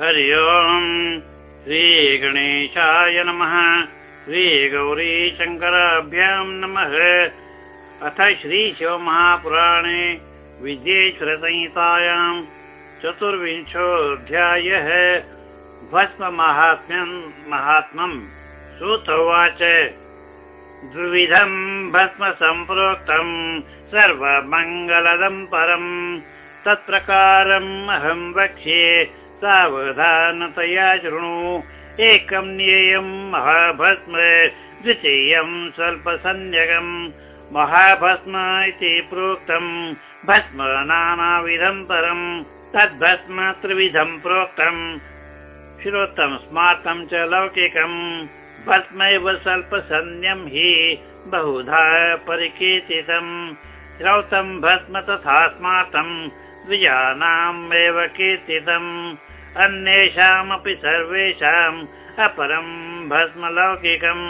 हरि ओम्। श्रीगणेशाय नमः। श्रीगौरीशङ्कराभ्याम् नमः। अथ श्रीशिवमहापुराणे विद्येश्वरसंहितायाम् चतुर्विंशोऽध्यायः। भस्ममाहात्म्यम् महात्मम् श्रुतोवाच द्विविधम् भस्म सम्प्रोक्तम् सर्वमङ्गलदम् परम् तत्प्रकारम् अहम् वक्ष्ये सावधानतया शृणु। एकम् ज्ञेयम् महाभस्म द्वितीयम् स्वल्पसंज्ञकम्। महाभस्म इति प्रोक्तम् भस्म नानाविधम् परम्। तद्भस्म त्रिविधम् प्रोक्तम्। श्रोतम् स्मार्तम् च लौकिकम्। भस्मैव स्वल्पसन्ध्यम् हि बहुधा परिकीर्तितम्। श्रौतम् भस्म तथा स्मार्तम् द्विजानाम् एव कीर्तितम् अन्येषामपि सर्वेषाम् अपरम् भस्म लौकिकम्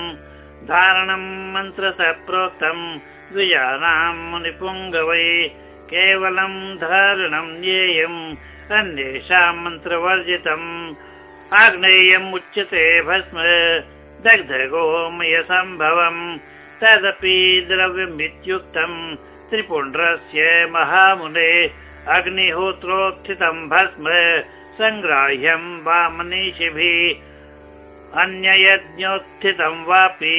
धारणम् मन्त्रतः प्रोक्तम् द्विजानाम् मुनिपुङ्गवै केवलम् धारणम् ज्ञेयम् अन्येषाम् मन्त्रवर्जितम् आग्नेयम् उच्यते भस्म दग्धगोमयसम्भवम् तदपि द्रव्यमित्युक्तम् त्रिपुण्ड्रस्य महामुने अग्निहोत्रोत्थितम् भस्म सङ्ग्राह्यम् वा मनीषिभिः अन्ययज्ञोत्थितम् वापि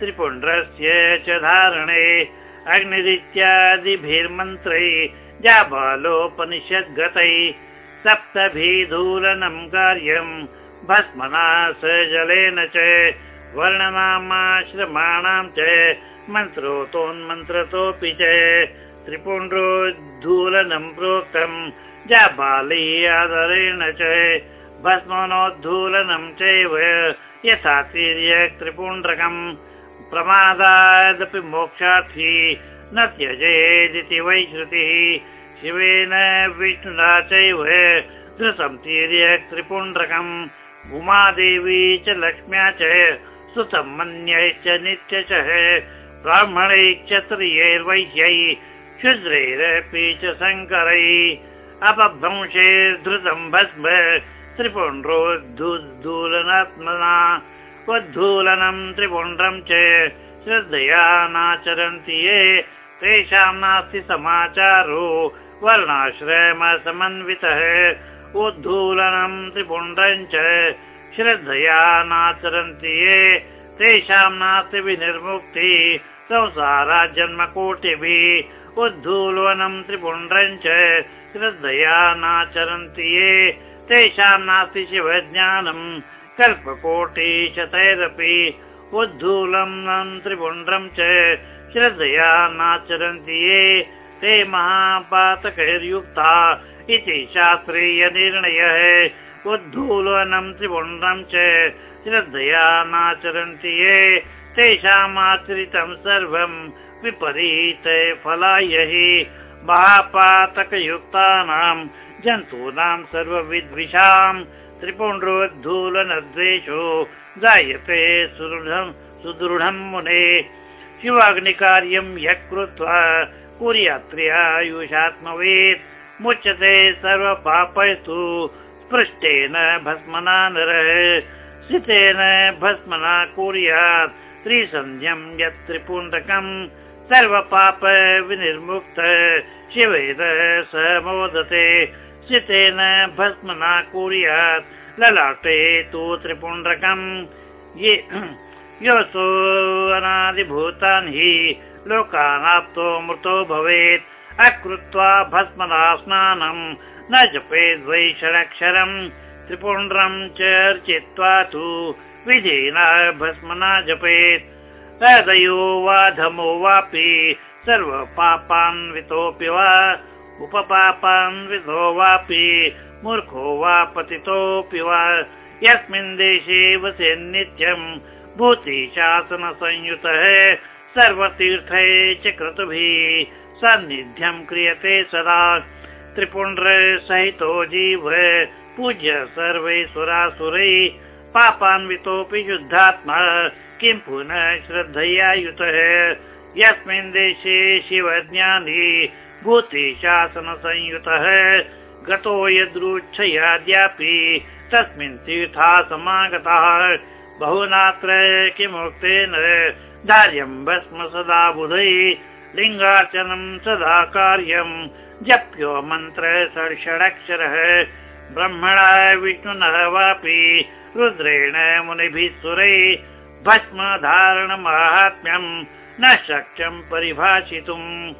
त्रिपुण्ड्रस्य च धारणे अग्निरित्यादिभिर्मन्त्रै जाबालोपनिषद्गतै सप्तभिधूलनम् कार्यम् भस्मना स जलेन च वर्णनामाश्रमाणाम् च मन्त्रोतोन्मन्त्रतोऽपि च त्रिपुण्ड्रोद्धूलनम् प्रोक्तम् जाबाली आदरेण च भस्मनोद्धूलनम् चैव यथा तिर्यक् त्रिपुण्ड्रकम् प्रमादादपि मोक्षार्थी न त्यजेदिति वै श्रुतिः शिवेन विष्णुना चैव तिर्यक् त्रिपुण्ड्रकम् उमादेवी च लक्ष्म्या च सुतम् मन्यैश्च नित्य च ब्राह्मणैश्चत्रियैर्वैश्यै शुद्रैरपि च शङ्करैः अपभ्रंशैर्धृतम् भस्म त्रिपुण्ड्रोद्धूलनात्मना उद्धूलनम् त्रिपुण्ड्रम् च श्रद्धया नाचरन्ति ये। तेषाम् नास्ति समाचारो वर्णाश्रमसमन्वितः उद्धूलनम् त्रिपुण्ड्रम् च श्रद्धया नाचरन्ति ये। तेषाम् नास्ति विनिर्मुक्ति संसारा जन्मकोटिभिः उद्धूलनम् त्रिपुण्ड्रम् च श्रद्धया नाचरन्ति ये। तेषाम् नास्ति शिवज्ञानम्। कल्पकोटिशतैरपि उद्धूलनम् त्रिपुण्ड्रम् च श्रद्धया नाचरन्ति ये। ते महापातकैर्युक्ता इति शास्त्रीयनिर्णयः उद्धूलनम् त्रिपुण्ड्रम् च श्रद्धया नाचरन्ति ये। तेषामाचरितम् सर्वम् विपरीत फलाय हि महापातकयुक्तानाम् जन्तूनाम् सर्वविद्विषाम् त्रिपुण्ड्रोद्धूलनद्वेषो जायते सुदृढम् सुदृढम् मुने। शिवाग्निकार्यम् यः कृत्वा कुर्यात्र्यायुषात्मवेत् मुच्यते सर्वपापयतु स्पृष्टेन भस्मना नरः स्थितेन भस्मना कुर्यात् त्रिसन्ध्यम् यत् त्रिपुण्डकम् सर्वपाप विनिर्मुक्त शिवेन स मोदते। स्थितेन भस्मना कुर्यात् ललाटे तु त्रिपुण्ड्रकम्। योऽसो अनादिभूतानि हि लोकानाप्तो मृतो भवेत्। अकृत्वा भस्मना स्नानम् न जपेद् वै षडक्षरम् त्रिपुण्ड्रम् च अर्चित्वा तु विधिना भस्मना जपेत् तदयो वा धमो वापि सर्वपापान्वितोऽपि वा उपपापान्वितो वापि मूर्खो वा पतितोऽपि वा। यस्मिन् देशे वसे नित्यम् भूतिशासनसंयुतः सर्वतीर्थे च क्रतुभिः सान्निध्यम् क्रियते सदा। त्रिपुण्ड्र सहितो जीव पूज्य सर्वै सुरासुरै पापान्वितोऽपि युद्धात्मा किं पुनः श्रद्धया युतः यस्मिन् देशे शिवज्ञानी भूतिशासनसंयुतः गतो यदृच्छयाद्यापि तस्मिन् तीर्था समागतः बहुनात्र किमुक्तेन? धार्यं भस्म सदा बुधै लिङ्गार्चनं सदा कार्यं। जप्यो मन्त्र ब्रह्मणा विष्णुनः वापि रुद्रेण मुनिभिः सुरै भस्म धारणमाहात्म्यम् न शक्यं परिभाषितुम्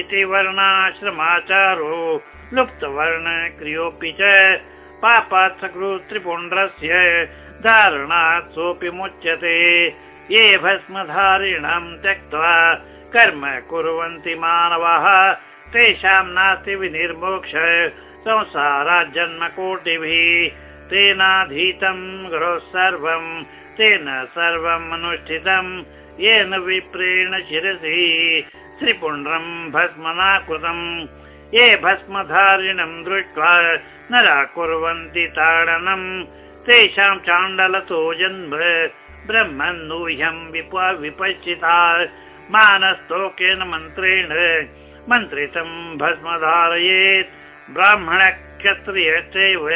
इति वर्णाश्रमाचारो लुप्तवर्ण क्रियोऽपि च पापात् सकृत्रिपुण्ड्रस्य धारणात् सोऽपि मुच्यते। ये भस्मधारिणां त्यक्त्वा कर्म कुर्वन्ति मानवाः तेषां नास्ति विनिर्मोक्ष संसाराज्जन्म कोटिभिः तेनाधीतं गृह सर्वं तेन सर्वम् अनुष्ठितं येन विप्रेण शिरसि। त्रिपुण्ड्रं भस्मना कृतम् ये भस्मधारिणं दृष्ट्वा नरा कुर्वन्ति ताडनम् तेषां चाण्डलतो जन्म ब्रह्मन्नूह्यं विपश्चिता। मानस्तोकेन मन्त्रेण मन्त्रितं भस्म धारयेत् ब्राह्मणक्षत्रियश्चैव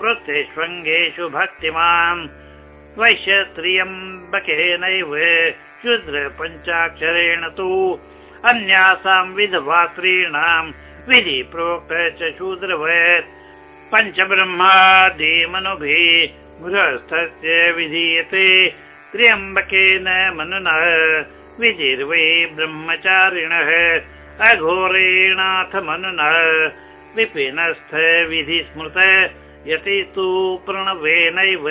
प्रत्येष्वङ्गेषु भक्तिमान् वैश्यस्त्रियम्बकेनैव शूद्र पञ्चाक्षरेण तु अन्यासां विधवात्रीणां विधि प्रोक्त च शूद्रवत्। पञ्चब्रह्मादिमनुभिः गृहस्थस्य विधीयते। त्र्यम्बकेन मनुना विधिर्वै ब्रह्मचारिणः अघोरेणाथ मनुना विपिनस्थ विधि स्मृत यति तु प्रणवेनैव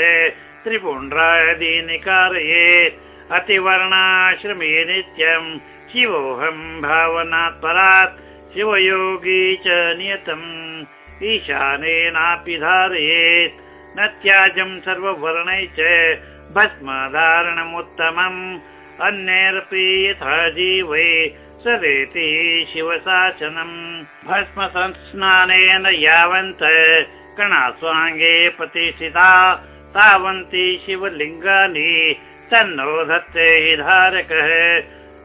त्रिपुण्ड्रादीनि कारयेत् अतिवर्णाश्रमे नित्यम् शिवोऽहं भावनात् परात् शिवयोगी च नियतम्। ईशानेनापि धारयेत् न त्याजं सर्ववर्णै च भस्मधारणमुत्तमम्। अन्यैरपि यथा जीवै सदेति शिवशासनम्। भस्म संस्नानेन यावन्त कणास्वाङ्गे प्रतिष्ठिता तावन्ति शिवलिङ्गानि तन्नो धत्ते धारकः।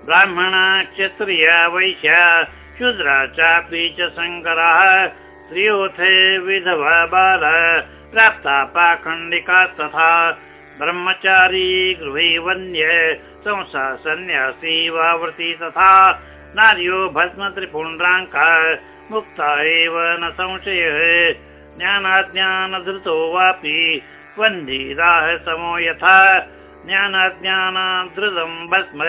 ब्राह्मणा क्षत्रिया वैश्या शूद्रा चापि च शङ्करः। स्त्रियोथे विधवा बाल प्राप्ता पाखण्डिका तथा। ब्रह्मचारी गृहे वन्य संसा सन्न्यासी वावृति तथा। नार्यो भस्म त्रिपुण्ड्राङ्का मुक्ता एव न संशयः। ज्ञानाज्ञानधृतो वापि वन्दिराः समो यथा ज्ञानाज्ञानाधृतं भस्म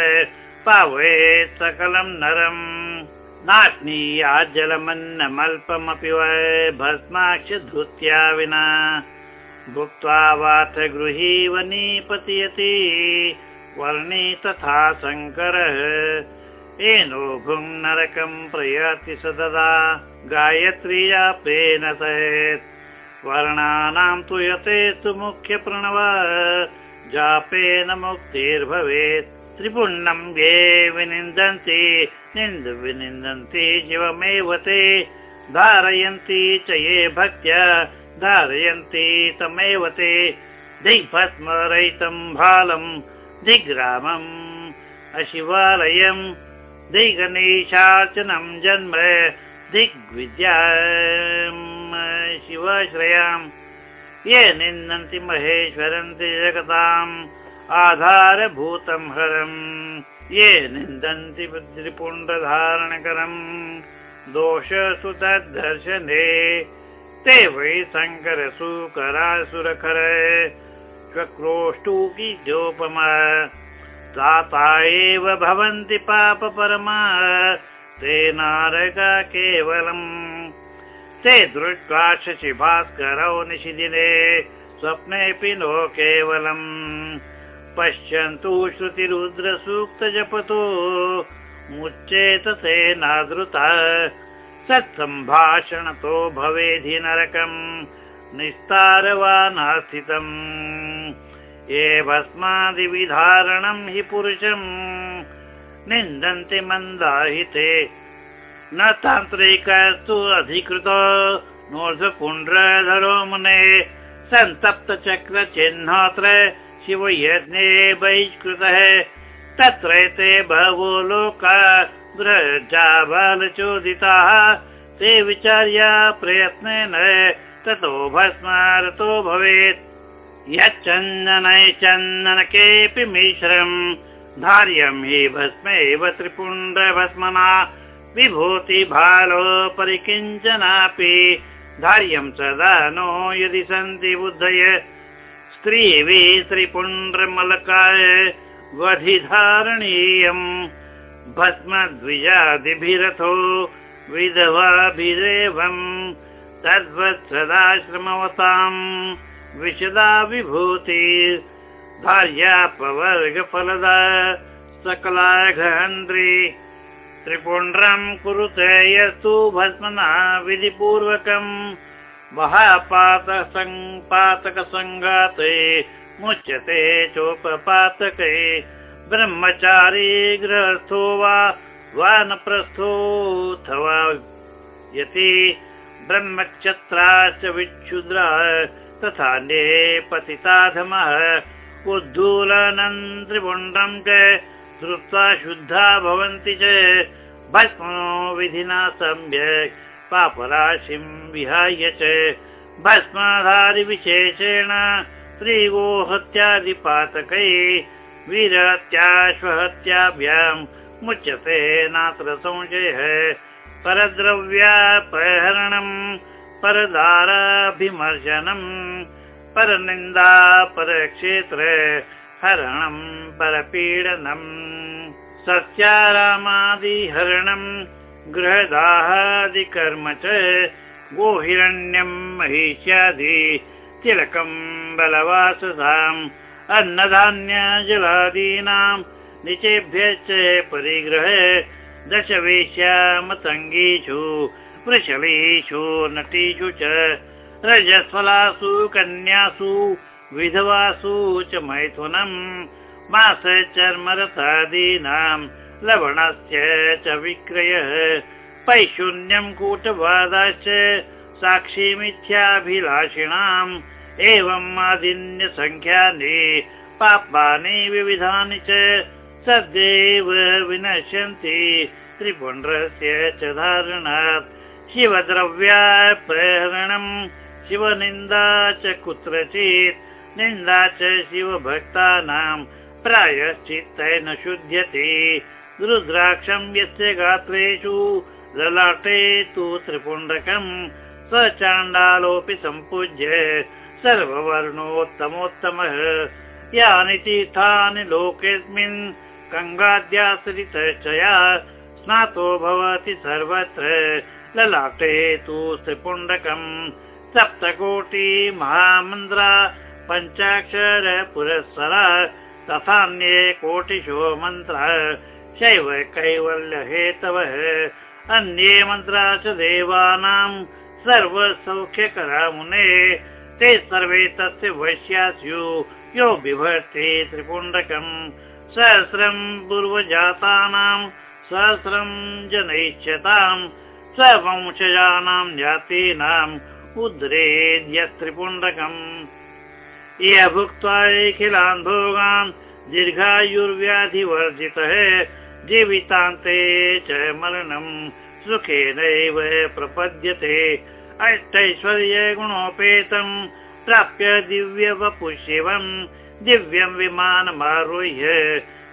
पावयेत् सकलं नरम्। नाश्नीयाज्जलमन्नमल्पमपि भस्माक्ष धृत्या विना। भुक्त्वा वाथ गृहीव निपतयति। वर्णी तथा शङ्करः। एनो भुङ् नरकं प्रयाति स ददा गायत्र्यापेन सहेत् वर्णानां तु यते मुख्यप्रणव जापेन मुक्तिर्भवेत्। त्रिपुण्डं ये विनिन्दन्ति निन्द विनिन्दन्ति शिवमेव ते। धारयन्ति च ये भक्त्या धारयन्ति तमेव ते। दिग्भस्मरहितं भालं दिग्रामम् अशिवालयम् दिगणेशार्चनं जन्म दिग्विद्या शिवाश्रयाम्। ये निन्दन्ति महेश्वरन्ति जगताम् आधारभूतं हरम्। ये निन्दन्ति त्रिपुण्डधारणकरम् दोषसु तद्दर्शने ते वै शङ्करसुकरासुरखर। चक्रोष्टुकीजोपमा ताता एव भवन्ति पाप परमा ते नारका केवलम् ते दृष्ट्वा शशिभास्करौ निशिदिने स्वप्नेऽपि नो केवलम्। पश्यन्तु श्रुतिरुद्रसूक्तजपतो। मुच्चेत सेनादृता सत्सम्भाषणतो भवेधि नरकम्। निस्तारवानास्थितम्। ये भस्मादिविधारणं हि पुरुषम्। निन्दन्ति मन्दाहिते न तान्त्रिकस्तु अधिकृत नोर्धपुण्ड्रधरो मुने सन्तप्तचक्रचिह्नोऽत्र शिवयज्ञे बहिष्कृतः तत्रैते बहवो लोका बालचोदिताः ते विचार्य प्रयत्नेन ततो भस्मारतो भवेत्। यच्चन्दनै चन्दन केऽपि मिश्रम्। धार्यं हि भस्मैव त्रिपुण्ड्रभस्मना विभूति भालोपरि किञ्चनापि धार्यं सदा नो यदि सन्ति बुद्धय। स्त्रीभिः त्रिपुण्ड्रमलकाय वधिधारणीयम् भस्मद्विजादिभिरथो विधवाभिरेवम् तद्वत् सदाश्रमवताम् विशदा विभूति। भार्यापवर्गफलदा सकला घहन्त्री त्रिपुण्ड्रम् कुरुते यस्तु भस्मना विधिपूर्वकम् महापातकसङ्गाते मुच्यते चोपपातके ब्रह्मचारी गृहस्थो वा वानप्रस्थोऽथवा यति ब्रह्मक्षत्राश्च विच्छुद्रा तथा ने पतिताधमः उद्धूलनन्त्रिपुण्डम् च श्रुत्वा शुद्धा भवन्ति च भस्मो विधिना सम्यक् पापराशिं विहाय च भस्माधारिविशेषेण स्त्रीगोहत्यादिपातकै वीरत्याश्वहत्याभ्याम् मुच्यते नात्र संशयः। परद्रव्यापहरणम् परदाराभिमर्शनम् परनिन्दा परक्षेत्र हरणम् परपीडनम् सस्यारामादिहरणम् गृहदाहादिकर्म च गोहिरण्यम् महिष्यादि तिलकम् बलवाससाम् अन्नधान्य जलादीनाम् निचेभ्यश्च परिग्रहे दशवेश्यामतङ्गीषु वृषलीषु नटीषु च रजस्वलासु कन्यासु विधवासु च मैथुनम् मास चर्मरथादीनाम् लवणस्य च विक्रयः पैशून्यम् कूटवादाश्च साक्षी मिथ्याभिलाषिणाम् एवम् आदिन्यसङ्ख्यानि पापानि विविधानि च सद्यैव विनश्यन्ति त्रिपुण्ड्रस्य च धारणात् शिवद्रव्यापहरणम् शिवनिन्दा च कुत्रचित् निन्दा च शिवभक्तानाम् प्रायश्चित्तेन शुध्यति। रुद्राक्षम् यस्य गात्रेषु ललाटे तु त्रिपुण्डकम् स चाण्डालोऽपि सम्पूज्य सर्ववर्णोत्तमोत्तमः। यानि तीर्थानि लोकेऽस्मिन् गङ्गाद्याश्रितश्चया स्नातो भवति सर्वत्र। ललाटे तु त्रिपुण्डकम् सप्तकोटि महामन्द्रा पञ्चाक्षर पुरःसरा तथान्ये कोटिशो मन्त्र शैव कैवल्य हेतवः अन्ये मन्त्रा च देवानाम् सर्वसौख्यकरा मुने ते सर्वे तस्य वैश्या स्युः यो बिभर्ति त्रिपुण्डकम्। सहस्रम् पूर्वजातानाम् सहस्रम् जनैष्यताम् स्ववंशजानाम् जातीनाम् उद्रेद्यत्रिपुण्डकम् इह भुक्त्वा अखिलान् भोगान् दीर्घायुर्व्याधिवर्जितः जीवितान्ते च मरणम् सुखेनैव प्रपद्यते। अष्टैश्वर्यगुणोपेतम् प्राप्य दिव्यवपुशिवम् दिव्यम् विमानमारुह्य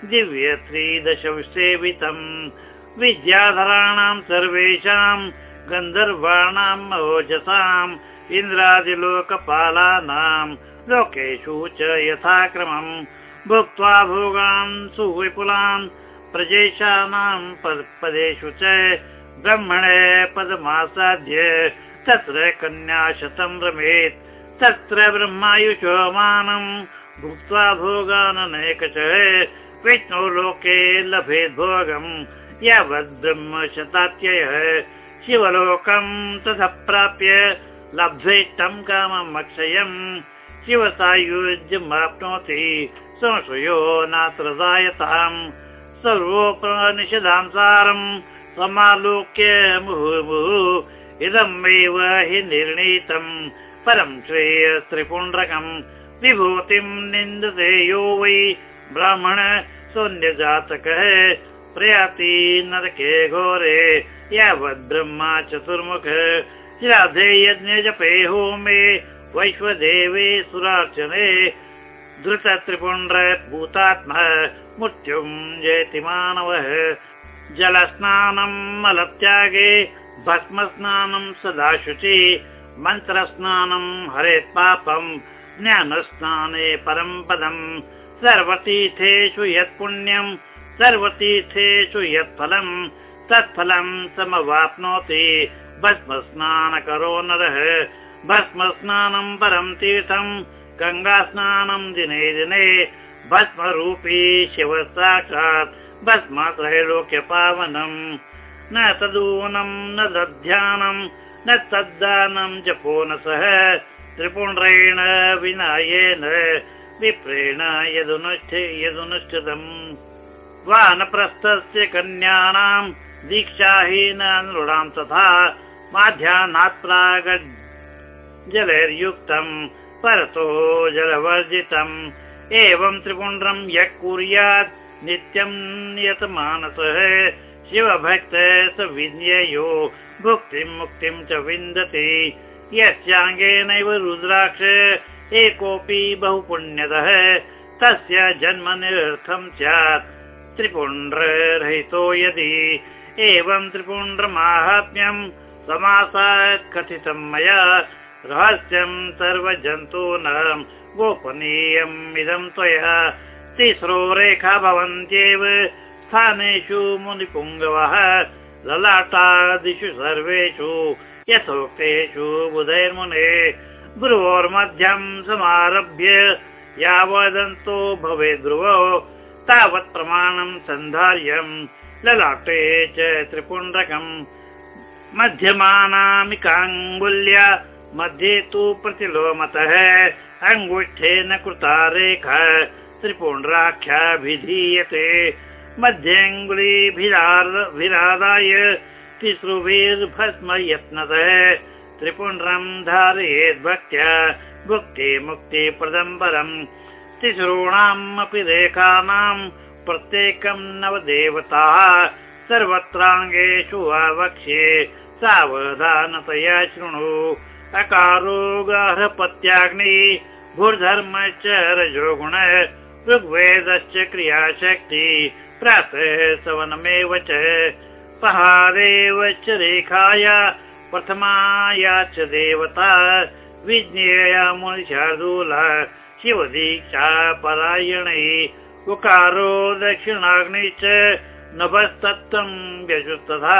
दिव्य त्रिदशसेवितम् विद्याधराणाम् सर्वेषाम् गन्धर्वाणाम् ओजसाम् इन्द्रादिलोकपालानाम् लोकेषु च यथाक्रमम् भुक्त्वा भोगान् सुविपुलान् प्रजेशानाम् पदेषु च ब्रह्मणे पदमासाद्य तत्र कन्याशतम् रमेत्। तत्र ब्रह्मायुषोमानम् भुक्त्वा भोगाननेक च विष्णो लोके लभेद् भोगम् यावद् ब्रह्म शतात्ययः शिवलोकम् ततः प्राप्य लब्ध्वेष्टम् कामम् अक्षयम् शिवसायुज्यमाप्नोति। संशयो नात्र जायताम् सर्वोपनिषदां सारम् समालोक्य मुहुर्मुहुः। इदमेव हि निर्णीतम्। परम् श्रेय त्रिपुण्ड्रकम् विभूतिम् निन्दते यो वै ब्राह्मण शून्यजातकः। प्रयाति नरके घोरे। यावद् ब्रह्मा चतुर्मुख। श्राद्धे यज्ञ जपे होमे वैश्वदेवे सुरार्चने भूतात्मा मृत्युम् जयति मानवः। जलस्नानम् मलत्यागे भस्मस्नानं सदा शुचि मन्त्रस्नानम् हरेत् पापम् ज्ञानस्नाने परम् पदम् सर्वतीर्थेषु यत् पुण्यम् सर्वतीर्थेषु यत् फलम् तत्फलम् समवाप्नोति। भस्मस्नानकरो नरः भस्मस्नानम् परम् तीर्थम् गङ्गास्नानम् दिने दिने भस्मरूपी शिव साक्षात् भस्मत्रैलोक्य पावनम् न तदूनम् न दध्यानम् न तद्दानम् न सह त्रिपुण्ड्रेण विनायेन विप्रेण वानप्रस्थस्य कन्यानाम् दीक्षाहीन नृणां तथा माध्याह्नात् प्राग जलैर्युक्तम् परतो जलवर्जितम्। एवं त्रिपुण्ड्रम् यः कुर्यात् नित्यम् नियतमानसः शिवभक्त स विज्ञेयो भुक्तिम् मुक्तिम् च विन्दति। यस्याङ्गेनैव रुद्राक्ष एकोऽपि बहु पुण्यतः तस्य जन्म निरर्थम् स्यात्। त्रिपुण्ड्ररहितो यदि एवं त्रिपुण्ड्रमाहात्म्यम् समासात् कथितम् मया रहस्यम् सर्वजन्तूनाम् गोपनीयम् इदम् त्वया। तिस्रो रेखा भवन्त्येव स्थानेषु मुनिपुङ्गवः ललाटादिषु सर्वेषु यथोक्तेषु बुधैर्मुने। भ्रुवोर्मध्यम् समारभ्य यावदन्तो भवेद् ध्रुवो तावत् प्रमाणम् सन्धार्यम् ललाटे च त्रिपुण्डकम्। मध्यमानामिकाङ्गुल्या मध्ये तु प्रतिलोमतः अङ्गुष्ठेन कृता रेखा त्रिपुण्ड्राख्याभिधीयते। मध्येऽङ्गुलीभिरादाय तिसृभिर्भस्म यत्नतः त्रिपुण्ड्रम् धारयेद् भक्त्या भुक्ति मुक्ति प्रदम्बरम् तिसॄणामपि रेखानाम् प्रत्येकम् नवदेवताः सर्वत्राङ्गेषु वा वक्ष्ये सावधानतया शृणु अकारो गार्हपत्याग्नि भूर्धर्मश्च रजोगुण ऋग्वेदश्च क्रियाशक्ति प्रातः सवनमेव च। पहारेव च रेखाय प्रथमाया च देवता विज्ञेया मुनिशार्दूला शिवदीक्षा परायणे उकारो दक्षिणाग्नि च नभस्तत्त्वम् व्यजुस्तथा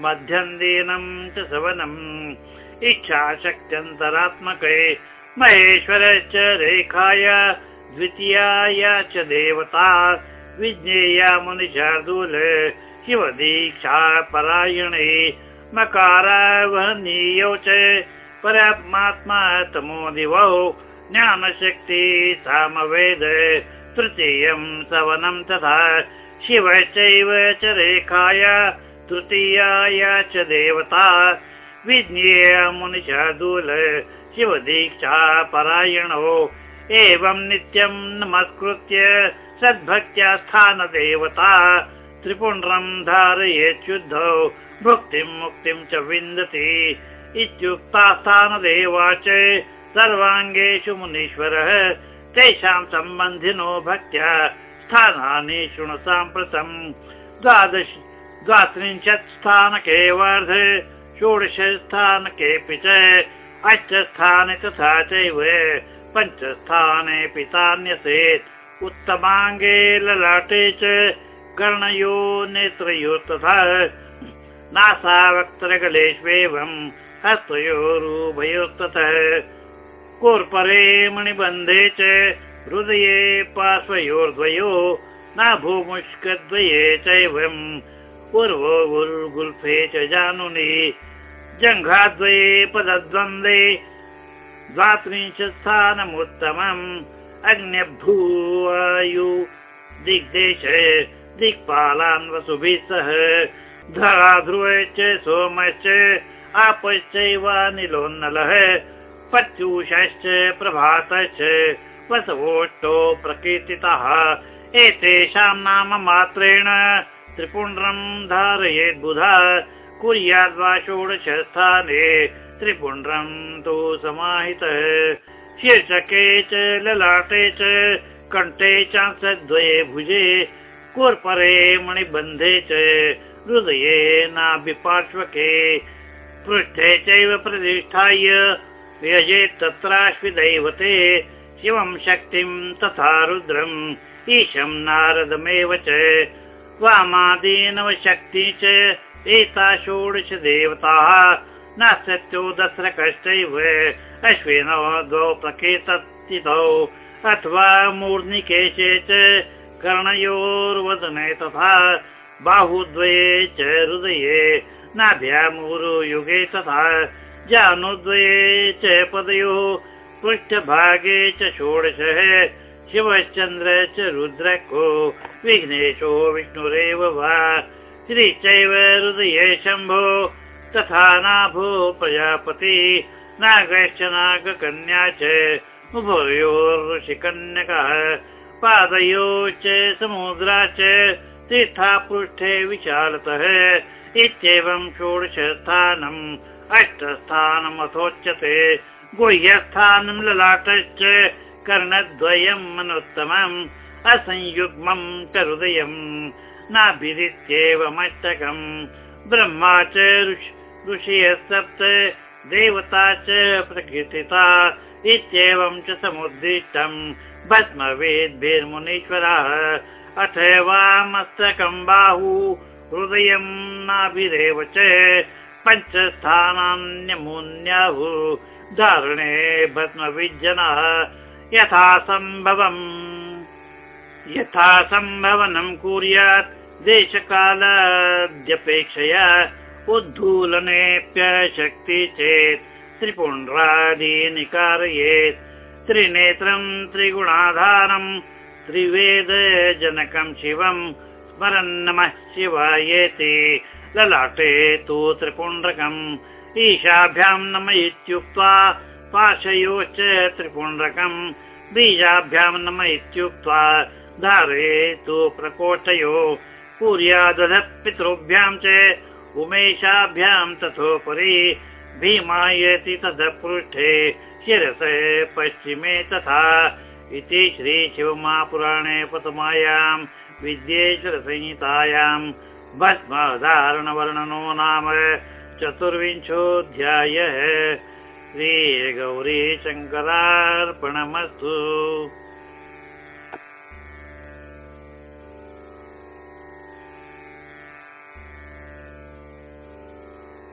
मध्यम् दीनम् च सवनम् इच्छाशक्त्यन्तरात्मके महेश्वरश्च रेखाय द्वितीयाया च देवता विज्ञेया मुनिशार्दूल शिवदीक्षा परायणे मकारावहनीयौ च परात्मात्मा तमो दिवौ ज्ञानशक्ति सामवेद तृतीयं सवनं तथा शिवश्चैव च रेखाय तृतीयाय च देवता विज्ञेय मुनिशार्दूल शिवदीक्षा परायणो एवं नित्यम् नमस्कृत्य सद्भक्त्या स्थानदेवता त्रिपुण्ड्रम् धारयेच्छुद्धौ भुक्तिम् मुक्तिम् च विन्दति। इत्युक्ता स्थानदेवा च सर्वाङ्गेषु मुनीश्वरः तेषाम् सम्बन्धिनो भक्त्या स्थानानि शृणु साम्प्रतम् द्वादश द्वात्रिंशत् स्थानके वर्ध षोडश स्थानकेऽपि च अष्टस्थाने तथा चैव पञ्चस्थाने तान्यसेत् उत्तमाङ्गे ललाटे च कर्णयो नेत्रयोस्तथा नासावक्त्रगलेष्वेवम् हस्तयोरुभयोस्ततः। कोर्परे मणिबन्धे च हृदये पार्श्वयोर्द्वयो न भूमुष्कद्वये चैवम् पूर्वो गुल्फे च जानुनि। जङ्घाद्वये पदद्वन्द्वे। द्वात्रिंशत् स्थानमुत्तमम्। अग्न्यभूवायु। दिग्देश दिक्पालान् वसुभिः सह। धरा ध्रुवश्च सोमश्च आपश्चैवानिलोन्नलः पत्यूषश्च प्रभातश्च वसवोष्टो प्रकीर्तितः। एतेषां नाम मात्रेण त्रिपुण्ड्रं धारयेत् बुधा कुर्याद्वा षोडश स्थाने त्रिपुण्ड्रं तु समाहितः। शीर्षके च ललाटे च कण्ठे चांसद्वये भुजे कोर्परे मणिबन्धे च हृदये नाभिपार्श्वके। पृष्ठे चैव प्रतिष्ठाय व्यजेत् तत्राश्विदैवते। शिवं शक्तिं तथा रुद्रम् ईशं नारदमेव च वामादीनवशक्ति च एता षोडश देवताः। न सत्यो अश्विनौ द्वौ प्रकेतौ अथवा मूर्निकेशे च कर्णयोर्वदने तथा बाहुद्वये च हृदये। नाभ्यामुरुयुगे तथा जानुद्वये च पदयोः पृष्ठभागे च षोडशः शिवश्चन्द्र च रुद्रको विघ्नेशो विष्णुरेव वा। श्रीचैव हृदये शम्भो तथा नाभो प्रजापति। नागश्च नागकन्या च उभयोर्षिकन्यकः पादयोश्च समुद्रा च तीर्थापृष्ठे विशालतः। इत्येवं षोडशस्थानम् अष्टस्थानमथोच्यते। गुह्यस्थानं ललाटश्च कर्णद्वयम् मनोत्तमम् असंयुग्मम् च हृदयम् नाभिरित्येवमष्टकम्। ब्रह्मा च ऋषयः सप्त देवता च प्रकीर्तिता इत्येवं च समुद्दिष्टम्। भस्मवेद्भिर्मुनीश्वरः अथवा मस्तकम् बाहु हृदयम् नाभिरेव च। पञ्चस्थानान्यमून्याहु धारणे भस्मविज्जनः यथा सम्भवम् यथा सम्भवनं कुर्यात् देशकालाद्यपेक्षया उद्धूलनेऽप्यशक्ति चेत्। त्रिपुण्ड्रादीनि कारयेत् त्रिनेत्रं त्रिगुणाधारम् त्रिवेदजनकं शिवम् स्मरन् नमः शिवायेति। ललाटे तु त्रिपुण्ड्रकम्। ईशाभ्यां नम इत्युक्त्वा पाशयोश्च त्रिपुण्ड्रकम् बीजाभ्यां नम इत्युक्त्वा धारयेतु प्रकोष्ठयो। कुर्यादध पितृभ्यां च उमेशाभ्यां तथोपरि भीमायति ततः पृष्ठे शिरस पश्चिमे तथा इति श्रीशिवमापुराणे प्रथमायां विद्येश्वरसंहितायां भस्मधारणवर्णनो नाम चतुर्विंशोऽध्यायः श्रीगौरीशङ्करार्पणमस्तु